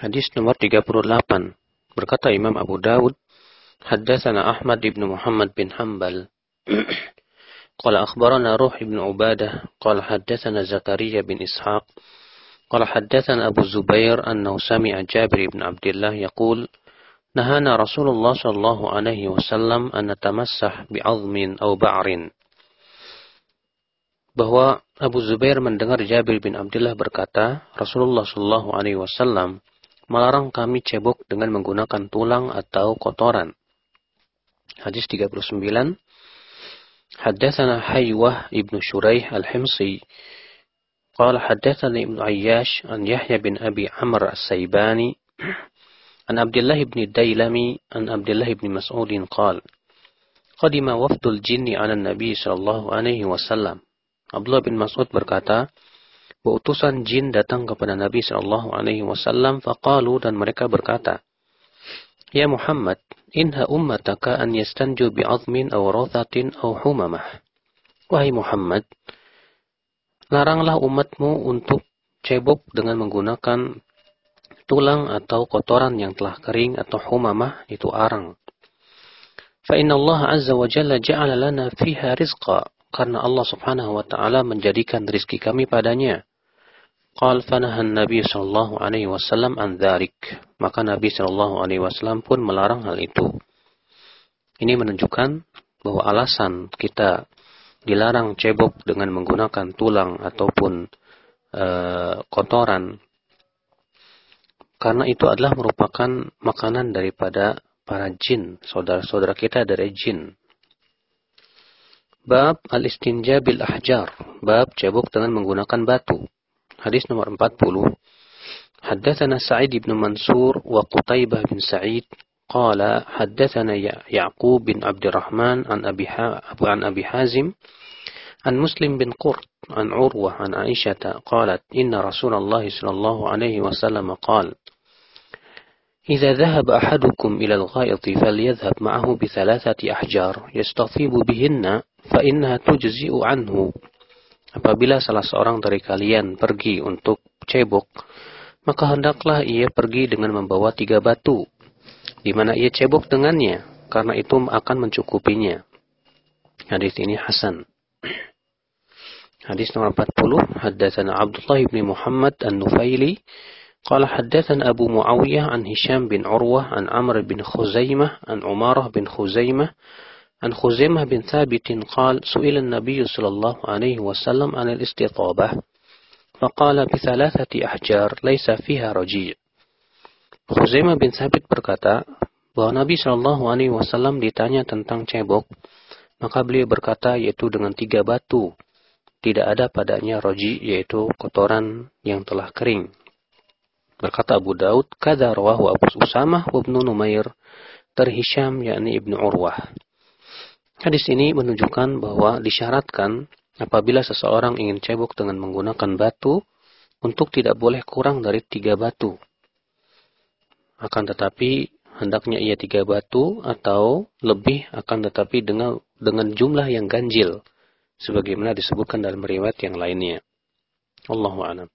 Hadis nomor 38. Berkata Imam Abu Dawud, Haddatsana Ahmad ibn Muhammad bin Hanbal. قال أخبرنا روح بن عبادة قال حدثنا زكريا بن إسحاق قال حدثنا أبو الزبير أنه سمع جابر بن عبد الله يقول نهانا رسول الله صلى الله عليه وسلم أن نتمسح بعظم أو بعر bahwa Abu Zubair mendengar Jabir bin Abdullah berkata, Rasulullah Shallallahu Alaihi Wasallam melarang kami cebok dengan menggunakan tulang atau kotoran. Hadis 39 حدثنا حيوة ابن شريح الحمصي قال حدثني ابن عياش عن يحيى بن أبي عمرو السيباني عن عبد الله بن الديلمي عن عبد الله بن مسعود قال قدم وفد الجن على النبي صلى الله عليه وسلم Abdullah bin Mas'ud berkata, Utusan jin datang kepada Nabi Shallallahu Alaihi Wasallam. Faqalu dan mereka berkata, Ya Muhammad, inha ummataka an yastanju bi'azmin aw rothatin aw humamah. Wahai Muhammad, laranglah umatmu untuk cebok dengan menggunakan tulang atau kotoran yang telah kering atau humamah itu arang. Fa inna Allah azza wa jalla ja'ala lana fiha rizqa karena Allah Subhanahu wa taala menjadikan rizki kami padanya. Qal fanahan Nabi sallallahu alaihi wasallam an dharik. Maka Nabi sallallahu alaihi wasallam pun melarang hal itu. Ini menunjukkan bahwa alasan kita dilarang cebok dengan menggunakan tulang ataupun e, kotoran karena itu adalah merupakan makanan daripada para jin, saudara-saudara kita dari jin. Bab al-istinja bil ahjar. Bab cebok dengan menggunakan batu. Hadis nomor 40. حدثنا سعيد بن منصور وقتيبة بن سعيد قال حدثنا يعقوب بن عبد الرحمن عن أبي, عن أبي حازم عن مسلم بن قرط عن عروة عن عائشة قالت إن رسول الله صلى الله عليه وسلم قال إذا ذهب أحدكم إلى الغائط فليذهب معه بثلاثة أحجار يستطيب بهن فإنها تجزئ عنه Apabila salah seorang dari kalian pergi untuk cebok, maka hendaklah ia pergi dengan membawa tiga batu, di mana ia cebok dengannya, karena itu akan mencukupinya. Hadis ini Hasan. Hadis nomor 40, Haddatsana Abdullah bin Muhammad An-Nufaili قال حدثنا أبو معاوية عن هشام بن عروة عن عمرو بن خزيمة عن عمارة بن خزيمة عن خزيمة بن ثابت قال سئل النبي صلى الله عليه وسلم عن الاستطابة فقال بثلاثة أحجار ليس فيها رجيع Khuzaimah bin Sabit berkata bahwa Nabi Shallallahu Alaihi Wasallam ditanya tentang cebok, maka beliau berkata yaitu dengan tiga batu, tidak ada padanya roji yaitu kotoran yang telah kering. Berkata Abu Daud, kada rawahu Abu Usamah wa Ibnu Numair dari Hisham yakni Ibnu Urwah. Hadis ini menunjukkan bahwa disyaratkan apabila seseorang ingin cebok dengan menggunakan batu untuk tidak boleh kurang dari tiga batu. Akan tetapi hendaknya ia tiga batu atau lebih akan tetapi dengan dengan jumlah yang ganjil sebagaimana disebutkan dalam riwayat yang lainnya. Allahu a'lam.